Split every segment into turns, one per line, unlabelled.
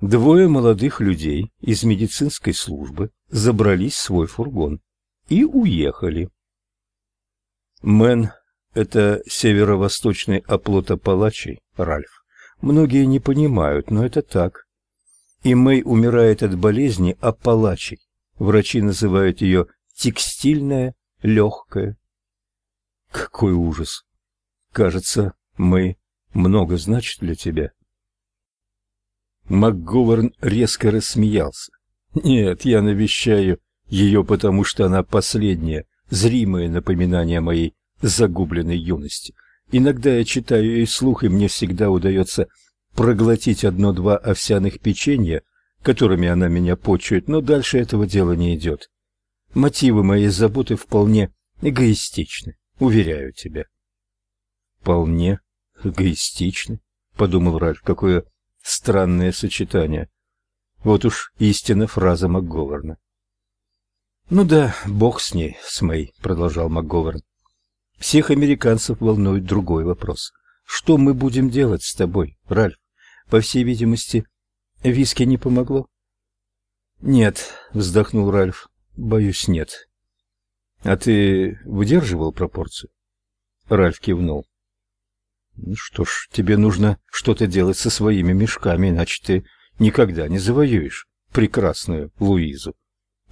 Двое молодых людей из медицинской службы забрались в свой фургон и уехали. Мэн — это северо-восточный оплот Апалачей, Ральф. Многие не понимают, но это так. И Мэй умирает от болезни Апалачей. Врачи называют ее текстильная легкая. Какой ужас! Кажется, Мэй много значит для тебя. МакГоверн резко рассмеялся. Нет, я навещаю ее, потому что она последнее, зримое напоминание моей загубленной юности. Иногда я читаю ей слух, и мне всегда удается проглотить одно-два овсяных печенья, которыми она меня почует, но дальше этого дела не идет. Мотивы моей заботы вполне эгоистичны, уверяю тебя. Вполне эгоистичны, подумал Ральф, какое Странное сочетание. Вот уж истинная фраза МакГоверна. Ну да, бог с ней, с Мэй, продолжал МакГоверн. Всех американцев волнует другой вопрос. Что мы будем делать с тобой, Ральф? По всей видимости, виски не помогло. Нет, вздохнул Ральф. Боюсь, нет. А ты выдерживал пропорцию? Ральф кивнул. Ну что ж, тебе нужно что-то делать со своими мешками, иначе ты никогда не завоюешь прекрасную Луизу.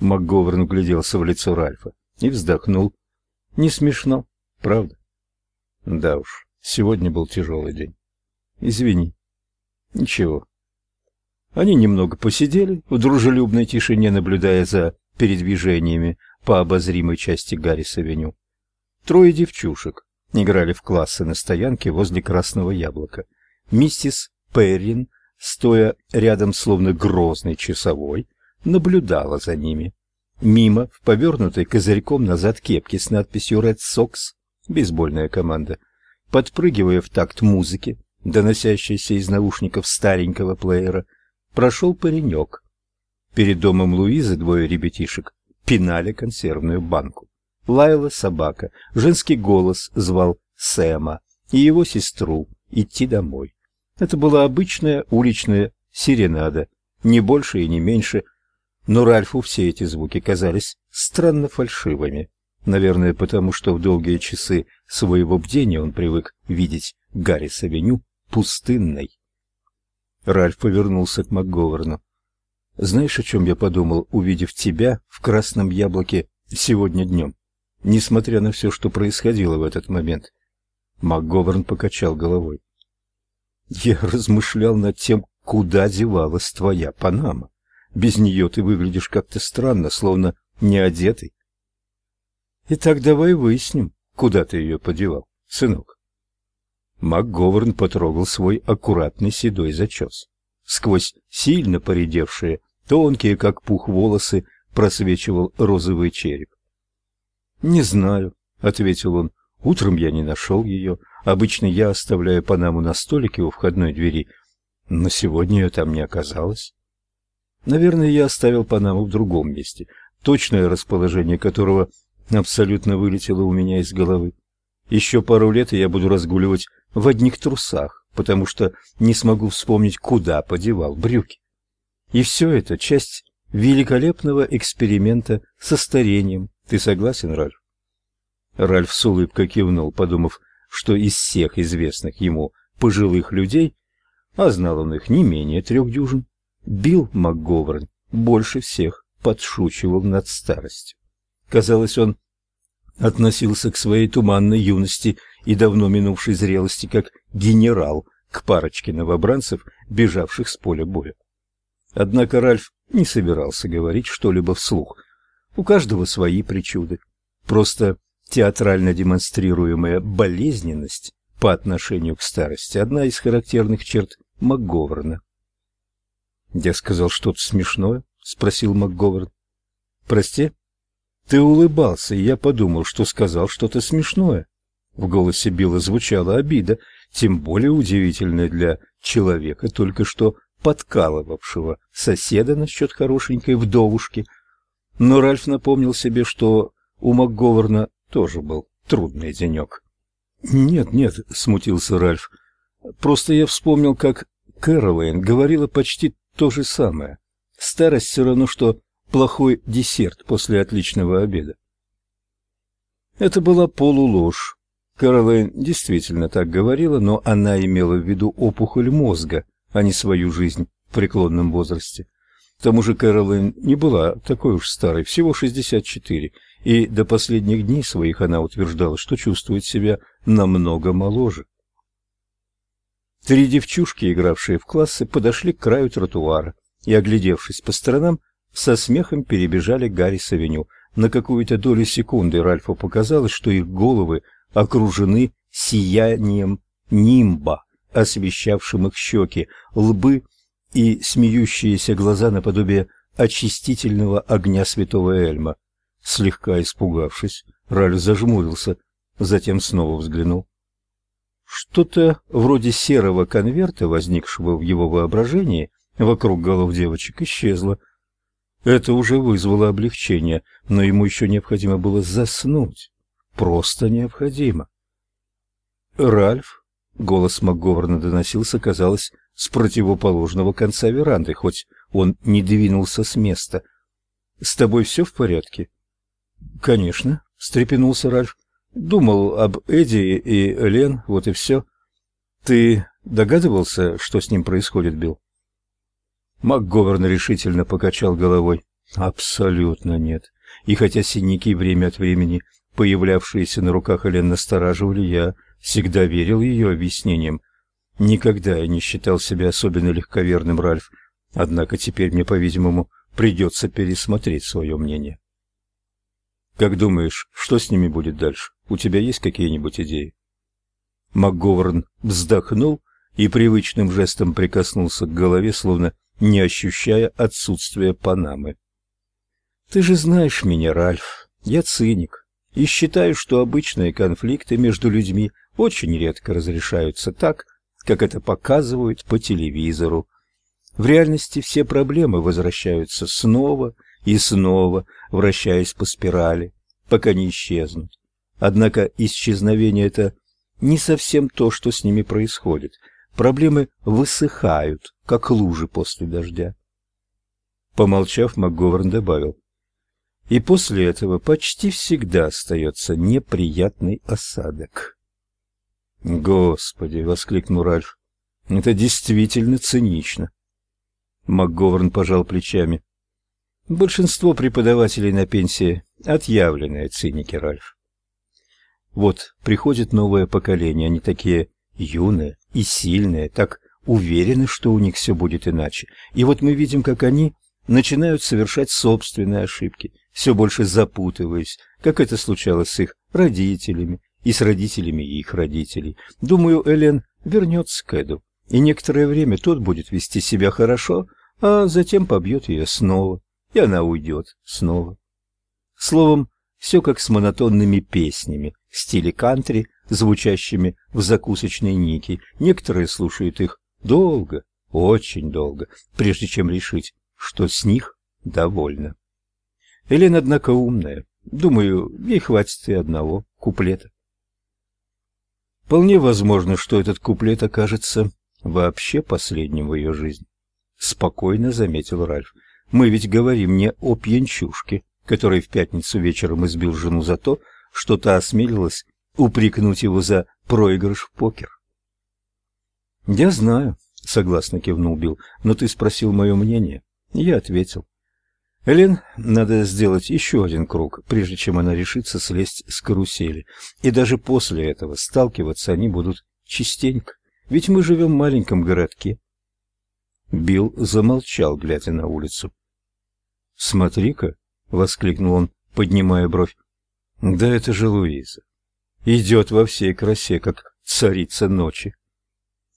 МакГоверн угляделся в лицо Ральфа и вздохнул. Не смешно, правда? Да уж, сегодня был тяжелый день. Извини. Ничего. Они немного посидели в дружелюбной тишине, наблюдая за передвижениями по обозримой части Гаррис-авеню. Трое девчушек, играли в классы на стоянке возле Красного Яблока. Миссис Перрин, стоя рядом словно грозный часовой, наблюдала за ними. Мимо, в повернутой козырьком назад кепке с надписью Red Sox, бейсбольная команда, подпрыгивая в такт музыки, доносящейся из наушников старенького плеера, прошел паренек. Перед домом Луизы двое ребятишек пинали консервную банку лаяла собака, женский голос звал Сэма и его сестру идти домой. Это была обычная уличная серенада, не больше и не меньше, но Ральфу все эти звуки казались странно фальшивыми. Наверное, потому что в долгие часы своего бдения он привык видеть Гаррис-авеню пустынной. Ральф повернулся к МакГоверну. «Знаешь, о чем я подумал, увидев тебя в красном яблоке сегодня днем?» Несмотря на все, что происходило в этот момент. МакГоверн покачал головой. Я размышлял над тем, куда девалась твоя Панама. Без нее ты выглядишь как-то странно, словно не одетый. Итак, давай выясним, куда ты ее подевал, сынок. МакГоверн потрогал свой аккуратный седой зачес. Сквозь сильно поредевшие, тонкие, как пух, волосы просвечивал розовый череп. «Не знаю», — ответил он. «Утром я не нашел ее. Обычно я оставляю Панаму на столике у входной двери, но сегодня ее там не оказалось. Наверное, я оставил Панаму в другом месте, точное расположение которого абсолютно вылетело у меня из головы. Еще пару лет, и я буду разгуливать в одних трусах, потому что не смогу вспомнить, куда подевал брюки. И все это часть великолепного эксперимента со старением, ты согласен, Ральф? Ральф с улыбкой кивнул, подумав, что из всех известных ему пожилых людей, а знал он их не менее трех дюжин, Билл МакГоверн больше всех подшучивал над старостью. Казалось, он относился к своей туманной юности и давно минувшей зрелости как генерал к парочке новобранцев, бежавших с поля боя. Однако Ральф не собирался говорить что-либо вслух, у каждого свои причуды. Просто театрально демонстрируемая болезненность по отношению к старости – одна из характерных черт МакГоверна. «Я сказал что-то смешное?» – спросил МакГоверн. «Прости?» «Ты улыбался, и я подумал, что сказал что-то смешное». В голосе Билла звучала обида, тем более удивительная для человека, только что подкалывавшего соседа насчет хорошенькой вдовушки – но Ральф напомнил себе, что у МакГоверна тоже был трудный денек. «Нет, нет», — смутился Ральф. «Просто я вспомнил, как Кэролайн говорила почти то же самое. Старость все равно, что плохой десерт после отличного обеда. Это была полуложь. Кэролайн действительно так говорила, но она имела в виду опухоль мозга, а не свою жизнь в преклонном возрасте. К тому же Кэролайн не была такой уж старой, всего 64, и до последних дней своих она утверждала, что чувствует себя намного моложе. Три девчушки, игравшие в классы, подошли к краю тротуара и, оглядевшись по сторонам, со смехом перебежали Гаррис-авеню. На какую-то долю секунды Ральфу показалось, что их головы окружены сиянием нимба, освещавшим их щеки, лбы и смеющиеся глаза наподобие очистительного огня святого Эльма. Слегка испугавшись, Ральф зажмурился, затем снова взглянул. Что-то вроде серого конверта, возникшего в его воображении вокруг голов девочек, исчезло. Это уже вызвало облегчение, но ему еще необходимо было заснуть. Просто необходимо. Ральф, голос МакГоверна доносился, казалось, с противоположного конца веранды, хоть он не двинулся с места. С тобой все в порядке? Конечно, встрепенулся Ральф. Думал об Эдди и Лен, вот и все. Ты догадывался, что с ним происходит, Билл? МакГоверн решительно покачал головой. Абсолютно нет. И хотя синяки время от времени, появлявшиеся на руках Элен, настораживали, я всегда верил ее объяснениям. Никогда я не считал себя особенно легковерным, Ральф. Однако теперь мне, по-видимому, придется пересмотреть свое мнение. Как думаешь, что с ними будет дальше? У тебя есть какие-нибудь идеи? МакГоверн вздохнул и привычным жестом прикоснулся к голове, словно не ощущая отсутствия Панамы. Ты же знаешь меня, Ральф. Я циник и считаю, что обычные конфликты между людьми очень редко разрешаются так, как это показывают по телевизору. В реальности все проблемы возвращаются снова и снова, вращаясь по спирали, пока не исчезнут. Однако исчезновение это не совсем то, что с ними происходит. Проблемы высыхают, как лужи после дождя. Помолчав, МакГоверн добавил: "И после этого почти всегда остается неприятный осадок". "Господи", воскликнул Ральф. "Это действительно цинично". МакГоверн пожал плечами. Большинство преподавателей на пенсии отъявленные циники, Ральф. Вот приходит новое поколение, они такие юные и сильные, так уверены, что у них все будет иначе. И вот мы видим, как они начинают совершать собственные ошибки, все больше запутываясь, как это случалось с их родителями и с родителями их родителей. Думаю, Элен вернется к Эду, и некоторое время тот будет вести себя хорошо, а затем побьет ее снова, и она уйдет снова. Словом, все как с монотонными песнями в стиле кантри, звучащими в закусочной Ники. Некоторые слушают их долго, очень долго, прежде чем решить, что с них довольно. Элен, однако, умная. Думаю, ей хватит и одного куплета. Вполне возможно, что этот куплет окажется вообще последним в ее жизни. Спокойно заметил Ральф. Мы ведь говорим не о пьянчушке, который в пятницу вечером избил жену за то, что та осмелилась упрекнуть его за проигрыш в покер. «Я знаю», — согласно кивнул Билл, — «но ты спросил мое мнение». Я ответил. Элен надо сделать еще один круг, прежде чем она решится слезть с карусели. И даже после этого сталкиваться они будут частенько, ведь мы живем в маленьком городке. Билл замолчал, глядя на улицу. «Смотри-ка», — воскликнул он, поднимая бровь. «Да это же Луиза. Идет во всей красе, как царица ночи».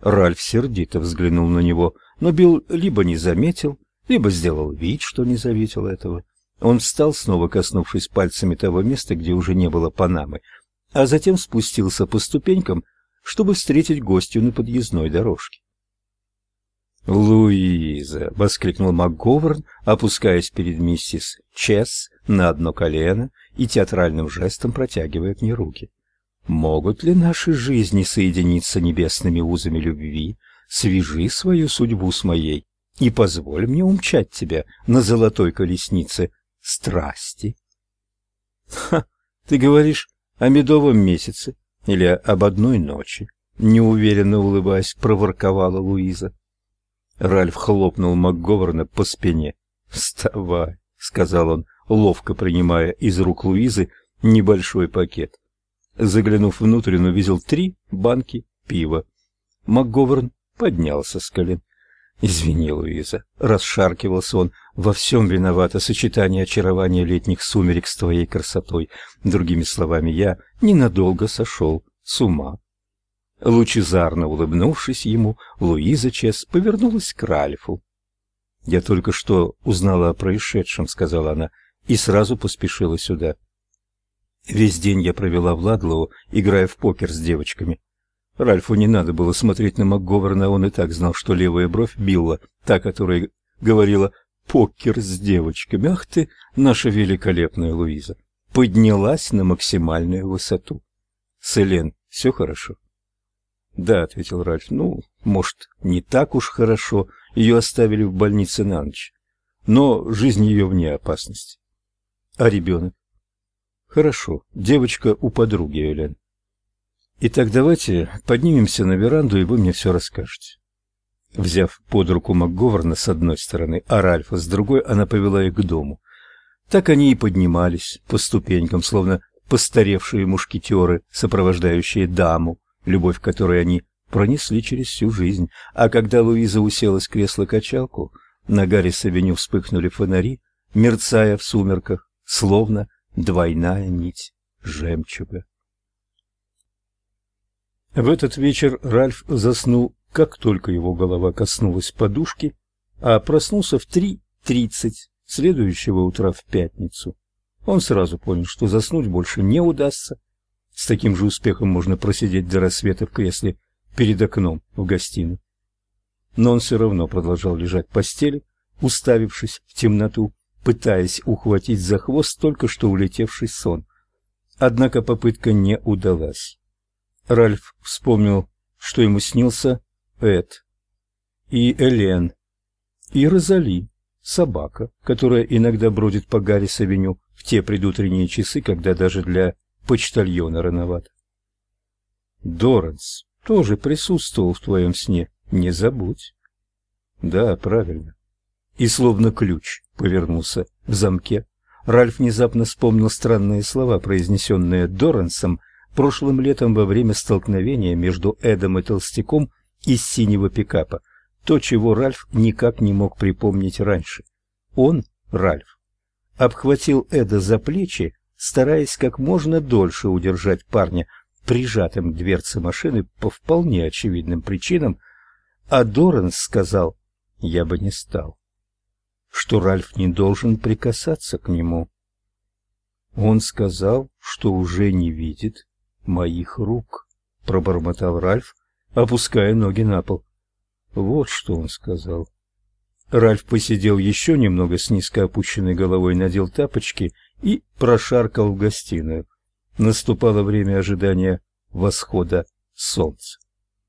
Ральф сердито взглянул на него, но Билл либо не заметил, либо сделал вид, что не заметил этого. Он встал, снова коснувшись пальцами того места, где уже не было Панамы, а затем спустился по ступенькам, чтобы встретить гостью на подъездной дорожке. «Луиза!» — воскликнул МакГоверн, опускаясь перед миссис Чесс на одно колено и театральным жестом протягивая к ней руки. «Могут ли наши жизни соединиться небесными узами любви, свяжи свою судьбу с моей и позволь мне умчать тебя на золотой колеснице страсти. Ха, ты говоришь о медовом месяце или об одной ночи? Неуверенно улыбаясь, проворковала Луиза. Ральф хлопнул МакГоверна по спине. "Вставай", сказал он, ловко принимая из рук Луизы небольшой пакет. Заглянув внутрь, он увидел три банки пива. МакГоверн поднялся с колен. Извини, Луиза, расшаркивался он. Во всем виновато сочетание очарования летних сумерек с твоей красотой. Другими словами, я ненадолго сошел с ума. Лучезарно улыбнувшись ему, Луиза Чес повернулась к Ральфу. Я только что узнала о происшедшем, сказала она, и сразу поспешила сюда. Весь день я провела в Ладлоу, играя в покер с девочками. Ральфу не надо было смотреть на МакГоверна, он и так знал, что левая бровь Билла, та, которая говорила «покер с девочками», ах ты, наша великолепная Луиза, поднялась на максимальную высоту. С Элен все хорошо? Да, ответил Ральф. Ну, может, не так уж хорошо. Ее оставили в больнице на ночь. Но жизнь ее вне опасности. А ребенок? Хорошо. Девочка у подруги Элен. Итак, давайте поднимемся на веранду, и вы мне все расскажете. Взяв под руку МакГоверна с одной стороны, а Ральфа с другой, она повела их к дому. Так они и поднимались по ступенькам, словно постаревшие мушкетеры, сопровождающие даму, любовь которой они пронесли через всю жизнь. А когда Луиза уселась в кресло-качалку, на Гаррис-авеню вспыхнули фонари, мерцая в сумерках, словно двойная нить жемчуга. В этот вечер Ральф заснул, как только его голова коснулась подушки, а проснулся в 3.30 следующего утра в пятницу. Он сразу понял, что заснуть больше не удастся. С таким же успехом можно просидеть до рассвета в кресле перед окном в гостиной. Но он все равно продолжал лежать в постели, уставившись в темноту, пытаясь ухватить за хвост только что улетевший сон. Однако попытка не удалась. Ральф вспомнил, что ему снился Эд и Элен и Розали, собака, которая иногда бродит по Гаррис-авеню в те предутренние часы, когда даже для почтальона рановато. Доранс тоже присутствовал в твоем сне, не забудь. Да, правильно. И словно ключ повернулся в замке. Ральф внезапно вспомнил странные слова, произнесенные Дорансом прошлым летом во время столкновения между Эдом и толстяком из синего пикапа, то, чего Ральф никак не мог припомнить раньше. Он, Ральф, обхватил Эда за плечи, стараясь как можно дольше удержать парня прижатым к дверце машины по вполне очевидным причинам, а Доранс сказал: "Я бы не стал". Что Ральф не должен прикасаться к нему. Он сказал, что уже не видит моих рук, пробормотал Ральф, опуская ноги на пол. Вот что он сказал. Ральф посидел еще немного с низко опущенной головой, надел тапочки и прошаркал в гостиную. Наступало время ожидания восхода солнца.